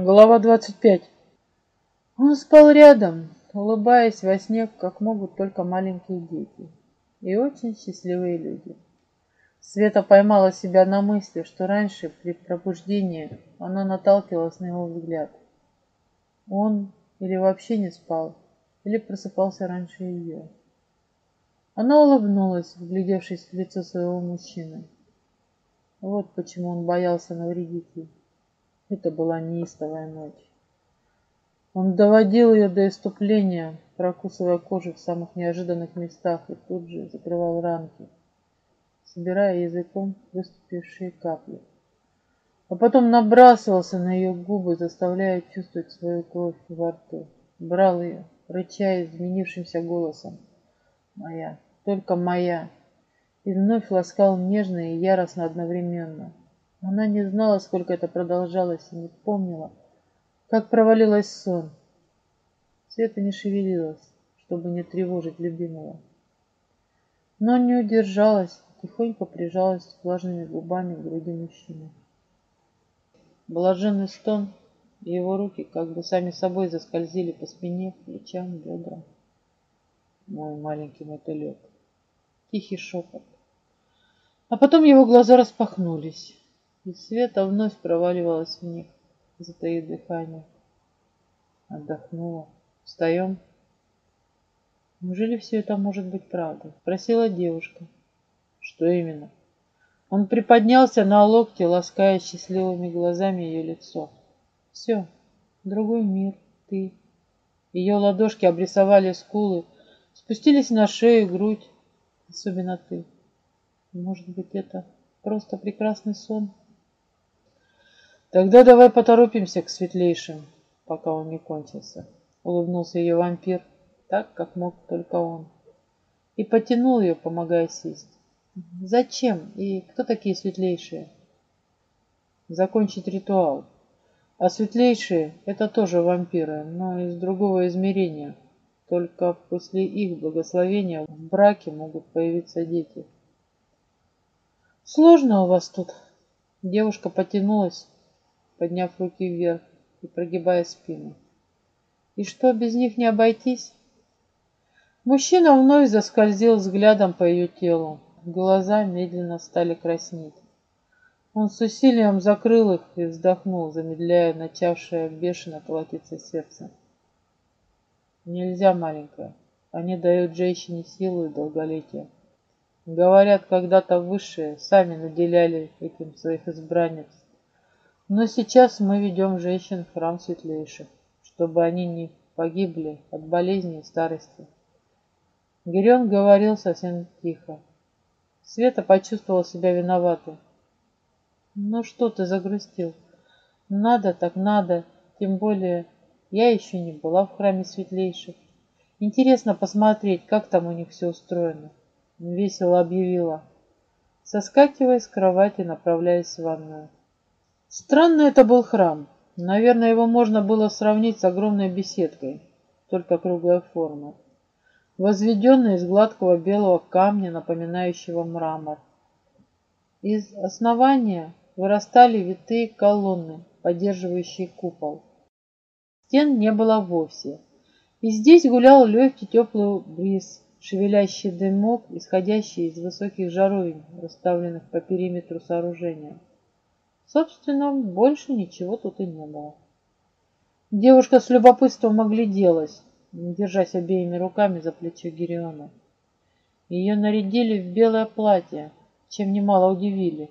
Глава 25. Он спал рядом, улыбаясь во сне, как могут только маленькие дети и очень счастливые люди. Света поймала себя на мысли, что раньше при пробуждении она наталкивалась на его взгляд. Он или вообще не спал, или просыпался раньше ее. Она улыбнулась, вглядевшись в лицо своего мужчины. Вот почему он боялся навредить ей. Это была неистовая ночь. Он доводил ее до иступления, прокусывая кожу в самых неожиданных местах и тут же закрывал ранки, собирая языком выступившие капли. А потом набрасывался на ее губы, заставляя чувствовать свою кровь во рту. Брал ее, рыча изменившимся голосом. «Моя, только моя!» И вновь ласкал нежно и яростно одновременно. Она не знала, сколько это продолжалось, и не помнила, как провалилась сон. Света не шевелилась, чтобы не тревожить любимого. Но не удержалась, тихонько прижалась влажными губами к груди мужчины. Блаженный стон, и его руки как бы сами собой заскользили по спине, плечам, бедрам. Мой маленький мотылек. Тихий шепот. А потом его глаза распахнулись и Света вновь проваливалась в них, затаив дыхание. Отдохнула. Встаем. Неужели все это может быть правдой? Спросила девушка. Что именно? Он приподнялся на локте, лаская счастливыми глазами ее лицо. Все, другой мир, ты. Ее ладошки обрисовали скулы, спустились на шею, грудь, особенно ты. Может быть, это просто прекрасный сон? Тогда давай поторопимся к светлейшим, пока он не кончился. Улыбнулся ее вампир, так, как мог только он. И потянул ее, помогая сесть. Зачем? И кто такие светлейшие? Закончить ритуал. А светлейшие — это тоже вампиры, но из другого измерения. Только после их благословения в браке могут появиться дети. Сложно у вас тут. Девушка потянулась, подняв руки вверх и прогибая спину. И что, без них не обойтись? Мужчина вновь заскользил взглядом по ее телу. Глаза медленно стали краснеть. Он с усилием закрыл их и вздохнул, замедляя начавшее бешено колотиться сердце. Нельзя, маленькая. Они дают женщине силу и долголетие. Говорят, когда-то высшие сами наделяли этим своих избранниц но сейчас мы ведем женщин в храм светлейших, чтобы они не погибли от болезни и старости. Гирион говорил совсем тихо. Света почувствовала себя виноватой. Ну что ты загрустил? Надо так надо, тем более я еще не была в храме светлейших. Интересно посмотреть, как там у них все устроено. Весело объявила, соскакивая с кровати, направляясь в ванную. Странный это был храм. Наверное, его можно было сравнить с огромной беседкой, только круглая форма. Возведенный из гладкого белого камня, напоминающего мрамор. Из основания вырастали витые колонны, поддерживающие купол. Стен не было вовсе. И здесь гулял легкий теплый бриз, шевелящий дымок, исходящий из высоких жаровин, расставленных по периметру сооружения. Собственно, больше ничего тут и не было. Девушка с любопытством огляделась, держась обеими руками за плечо Гириона. Ее нарядили в белое платье, чем немало удивили.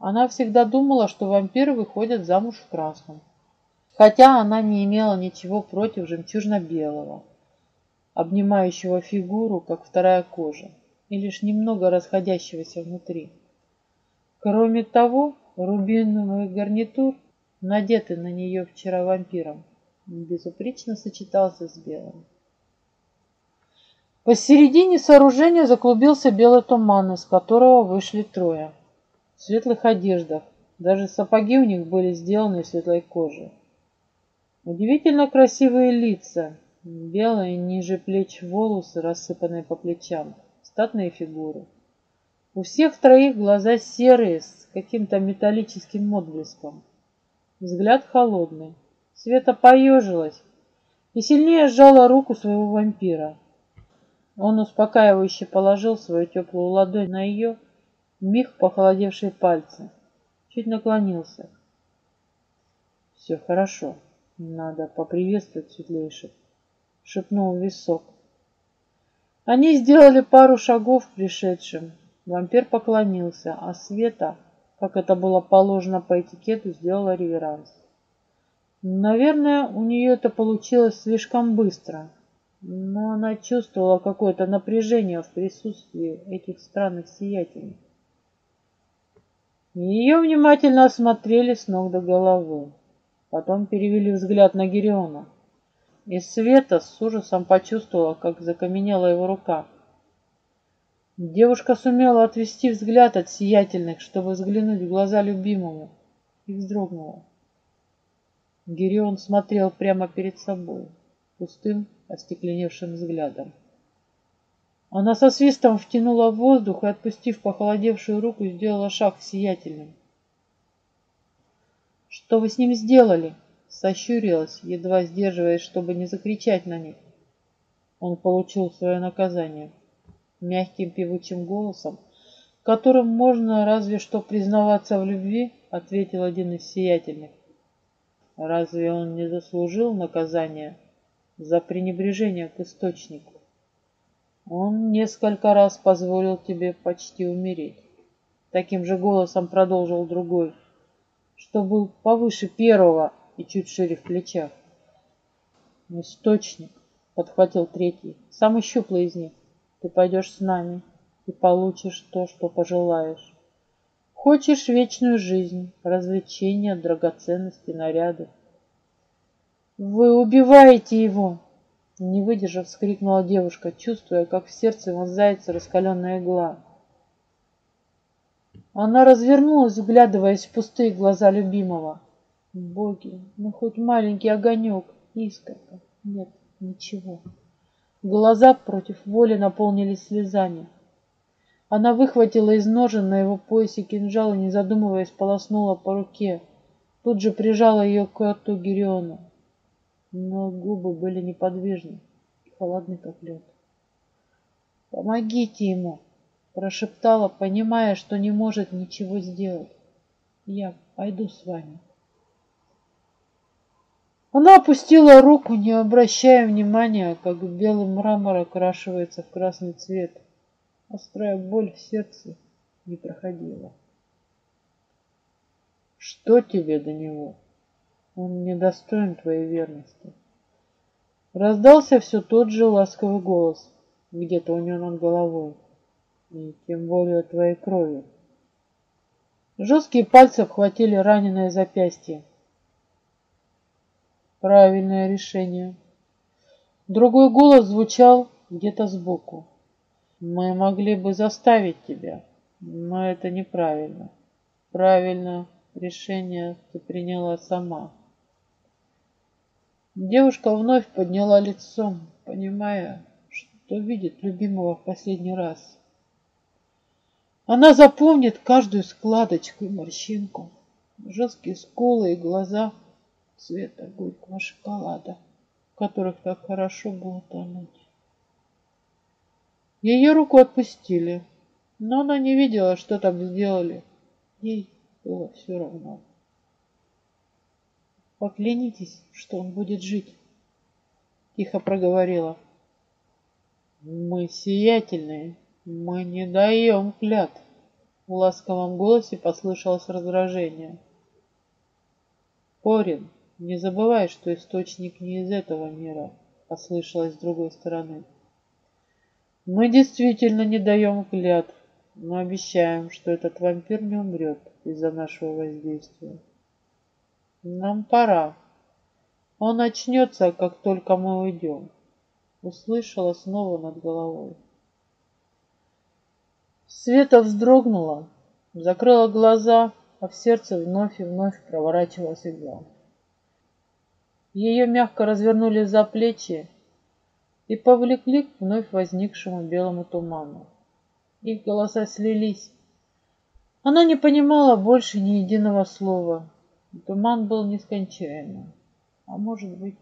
Она всегда думала, что вампиры выходят замуж в красном. Хотя она не имела ничего против жемчужно-белого, обнимающего фигуру, как вторая кожа, и лишь немного расходящегося внутри. Кроме того, Рубиновый гарнитур, надетый на нее вчера вампиром, безупречно сочетался с белым. Посередине сооружения заклубился белый туман, из которого вышли трое. В светлых одеждах, даже сапоги у них были сделаны из светлой кожи. Удивительно красивые лица, белые ниже плеч волосы, рассыпанные по плечам, статные фигуры. У всех троих глаза серые, с каким-то металлическим отблеском. Взгляд холодный. Света поежилась и сильнее сжала руку своего вампира. Он успокаивающе положил свою теплую ладонь на ее миг похолодевшие пальцы. Чуть наклонился. Все хорошо. Надо поприветствовать светлейших. Шепнул висок. Они сделали пару шагов к пришедшим. Вампир поклонился, а Света, как это было положено по этикету, сделала реверанс. Наверное, у нее это получилось слишком быстро, но она чувствовала какое-то напряжение в присутствии этих странных сиятелей. Ее внимательно осмотрели с ног до головы. Потом перевели взгляд на Гериона. И Света с ужасом почувствовала, как закаменела его рука. Девушка сумела отвести взгляд от сиятельных, чтобы взглянуть в глаза любимому, и вздрогнула. Герион смотрел прямо перед собой, пустым, остекленевшим взглядом. Она со свистом втянула воздух и, отпустив похолодевшую руку, сделала шаг к сиятельным. «Что вы с ним сделали?» Сощурилась, едва сдерживаясь, чтобы не закричать на них. Он получил свое наказание. Мягким певучим голосом, которым можно разве что признаваться в любви, ответил один из сиятельных. Разве он не заслужил наказания за пренебрежение к источнику? Он несколько раз позволил тебе почти умереть. Таким же голосом продолжил другой что был повыше первого и чуть шире в плечах. Источник, подхватил третий, самый щуплый из них. Ты пойдешь с нами и получишь то, что пожелаешь. Хочешь вечную жизнь, развлечения, драгоценности, наряды. Вы убиваете его! Не выдержав, вскрикнула девушка, чувствуя, как в сердце вонзается раскаленная игла. Она развернулась, вглядываясь в пустые глаза любимого. Боги, ну хоть маленький огонек, искорка. Нет, ничего. Глаза против воли наполнились слезами. Она выхватила из ножен на его поясе кинжал и, не задумываясь, полоснула по руке. Тут же прижала ее к рту Гериону. Но губы были неподвижны холодны, как лед. «Помогите ему!» прошептала, понимая, что не может ничего сделать. Я пойду с вами. Она опустила руку, не обращая внимания, как белый мрамор окрашивается в красный цвет. Острая боль в сердце не проходила. Что тебе до него? Он недостоин твоей верности. Раздался все тот же ласковый голос где-то у нее над головой и тем более твоей крови. Жесткие пальцы обхватили раненое запястье. Правильное решение. Другой голос звучал где-то сбоку. Мы могли бы заставить тебя, но это неправильно. Правильно решение ты приняла сама. Девушка вновь подняла лицо, понимая, что видит любимого в последний раз. Она запомнит каждую складочку и морщинку, жесткие скулы и глаза цвета горького шоколада, в которых так хорошо было тонуть. Ее руку отпустили, но она не видела, что там сделали. Ей было все равно. «Поклянитесь, что он будет жить», — тихо проговорила. «Мы сиятельные», «Мы не даем клят!» В ласковом голосе послышалось раздражение. «Порин, не забывай, что источник не из этого мира», послышалось с другой стороны. «Мы действительно не даем клятв, но обещаем, что этот вампир не умрет из-за нашего воздействия. Нам пора. Он очнется, как только мы уйдем», услышала снова над головой. Света вздрогнула, закрыла глаза, а в сердце вновь и вновь проворачивалась игла. Ее мягко развернули за плечи и повлекли к вновь возникшему белому туману. Их голоса слились. Она не понимала больше ни единого слова. Туман был нескончаемый. А может быть,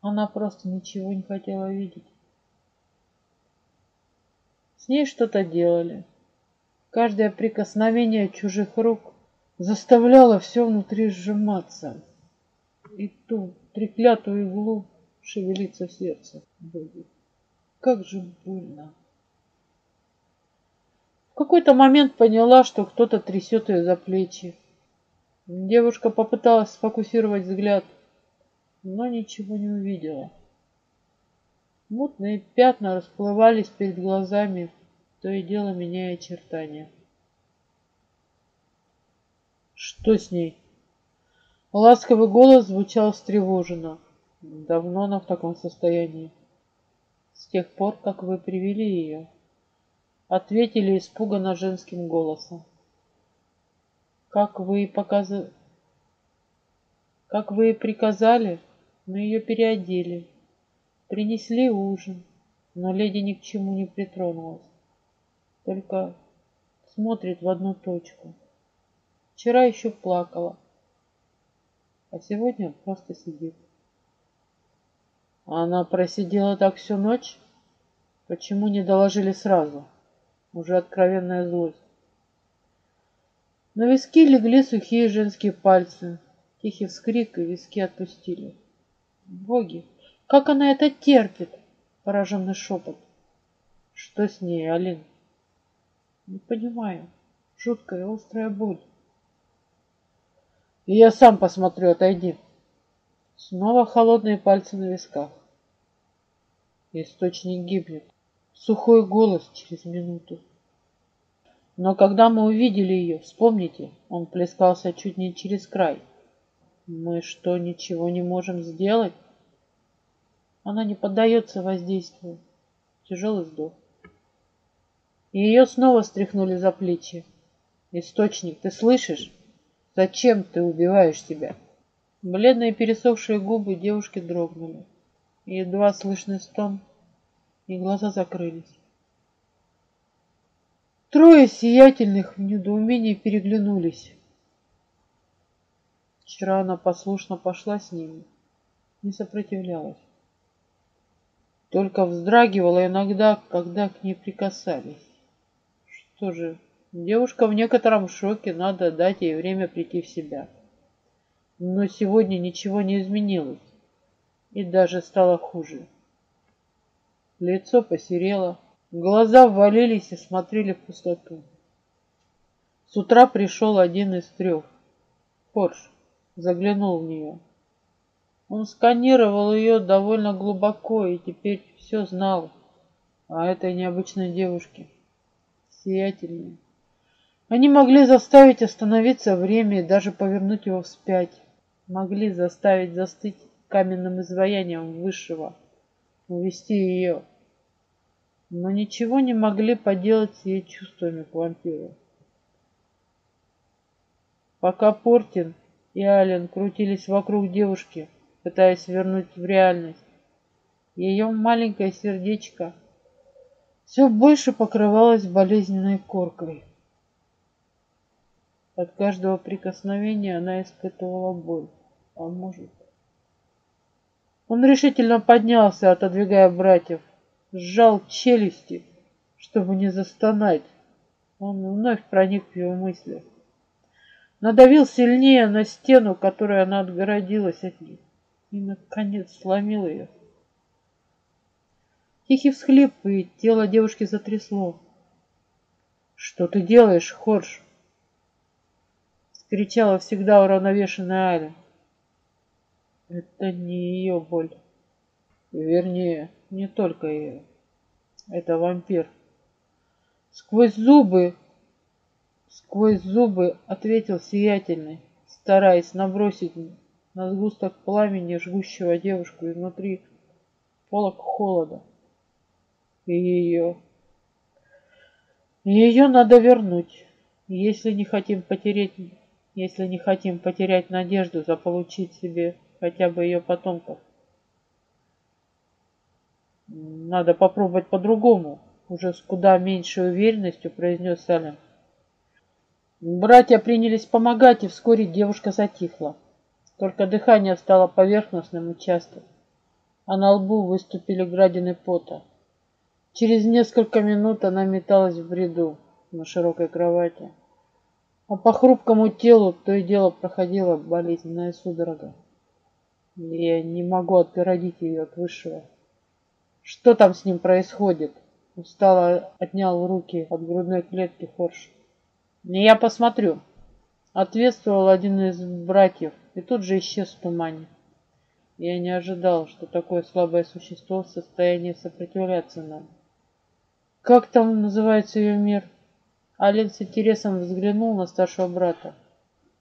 она просто ничего не хотела видеть. С ней что-то делали. Каждое прикосновение чужих рук заставляло все внутри сжиматься. И ту треклятую иглу шевелиться в сердце. Боги, как же больно. В какой-то момент поняла, что кто-то трясет ее за плечи. Девушка попыталась сфокусировать взгляд, но ничего не увидела. Мутные пятна расплывались перед глазами, то и дело меняя очертания. Что с ней? Ласковый голос звучал встревоженно. Давно она в таком состоянии. С тех пор, как вы привели ее, ответили испуганно женским голосом. Как вы показали... Как вы и приказали, мы ее переодели. Принесли ужин, но леди ни к чему не притронулась. Только смотрит в одну точку. Вчера еще плакала, а сегодня просто сидит. Она просидела так всю ночь? Почему не доложили сразу? Уже откровенная злость. На виски легли сухие женские пальцы. Тихий вскрик, и виски отпустили. Боги, как она это терпит? Пораженный шепот. Что с ней, Алин? Не понимаю. Жуткая острая боль. Я сам посмотрю, отойди. Снова холодные пальцы на висках. Источник гибнет. Сухой голос через минуту. Но когда мы увидели ее, вспомните, он плескался чуть не через край. Мы что, ничего не можем сделать? Она не поддается воздействию. Тяжелый вздох. И ее снова стряхнули за плечи. Источник, ты слышишь? Зачем ты убиваешь себя? Бледные пересохшие губы девушки дрогнули. Едва слышный стон, и глаза закрылись. Трое сиятельных в недоумении переглянулись. Вчера она послушно пошла с ними, не сопротивлялась. Только вздрагивала иногда, когда к ней прикасались. Что же, девушка в некотором шоке, надо дать ей время прийти в себя. Но сегодня ничего не изменилось, и даже стало хуже. Лицо посерело, Глаза ввалились и смотрели в пустоту. С утра пришел один из трех. Порш заглянул в нее. Он сканировал ее довольно глубоко и теперь все знал о этой необычной девушке. Сиятельной. Они могли заставить остановиться время и даже повернуть его вспять. Могли заставить застыть каменным изваянием высшего, увести ее но ничего не могли поделать с ее чувствами к вампиру. Пока Портин и Ален крутились вокруг девушки, пытаясь вернуть в реальность, ее маленькое сердечко все больше покрывалось болезненной коркой. От каждого прикосновения она испытывала боль, а может... Он решительно поднялся, отодвигая братьев сжал челюсти, чтобы не застонать. Он вновь проник в его мысли. Надавил сильнее на стену, которой она отгородилась от них, и, наконец, сломил ее. Тихий всхлип, и тело девушки затрясло. «Что ты делаешь, Хорш?» — скричала всегда уравновешенная Аля. Это не ее боль. Вернее, не только ее. Это вампир. Сквозь зубы, сквозь зубы ответил сиятельный, стараясь набросить на сгусток пламени, жгущего девушку изнутри полок холода. И ее... Ее надо вернуть, если не хотим потерять, если не хотим потерять надежду заполучить себе хотя бы ее потомков. Надо попробовать по-другому, уже с куда меньшей уверенностью произнес Салем. Братья принялись помогать, и вскоре девушка затихла. Только дыхание стало поверхностным и частым, а на лбу выступили градины пота. Через несколько минут она металась в бреду на широкой кровати, а по хрупкому телу то и дело проходила болезненная судорога. Я не могу отгородить ее от высшего. Что там с ним происходит? Устало отнял руки от грудной клетки Хорш. Я посмотрю. Ответствовал один из братьев и тут же исчез в тумане. Я не ожидал, что такое слабое существо в состоянии сопротивляться нам. Как там называется ее мир? Ален с интересом взглянул на старшего брата.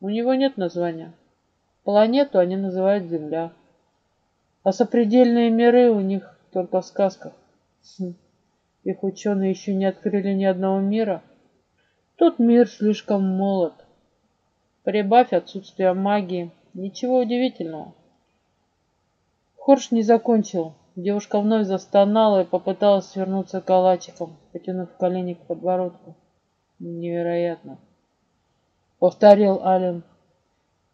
У него нет названия. Планету они называют Земля. А сопредельные миры у них только в сказках. Хм. Их ученые еще не открыли ни одного мира. Тут мир слишком молод. Прибавь отсутствие магии. Ничего удивительного. Хорш не закончил. Девушка вновь застонала и попыталась свернуться калачиком, потянув колени к подбородку. Невероятно. Повторил Ален.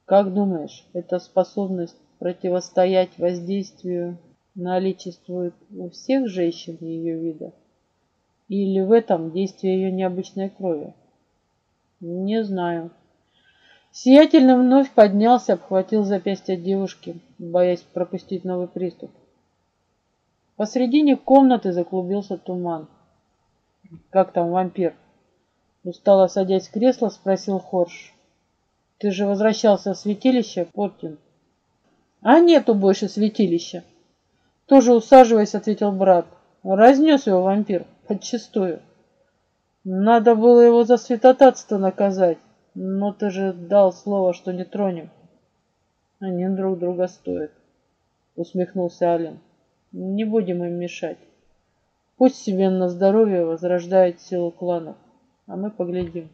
Как думаешь, эта способность противостоять воздействию наличествует у всех женщин ее вида? Или в этом действие ее необычной крови? Не знаю. Сиятельно вновь поднялся, обхватил запястье девушки, боясь пропустить новый приступ. Посредине комнаты заклубился туман. «Как там вампир?» Устало садясь в кресло, спросил Хорш. Ты же возвращался в святилище, Портин. А нету больше святилища. Тоже усаживаясь, ответил брат. Разнес его вампир, подчистую. Надо было его за святотатство наказать. Но ты же дал слово, что не тронем. Они друг друга стоят, усмехнулся Ален. Не будем им мешать. Пусть себе на здоровье возрождает силу кланов, а мы поглядим.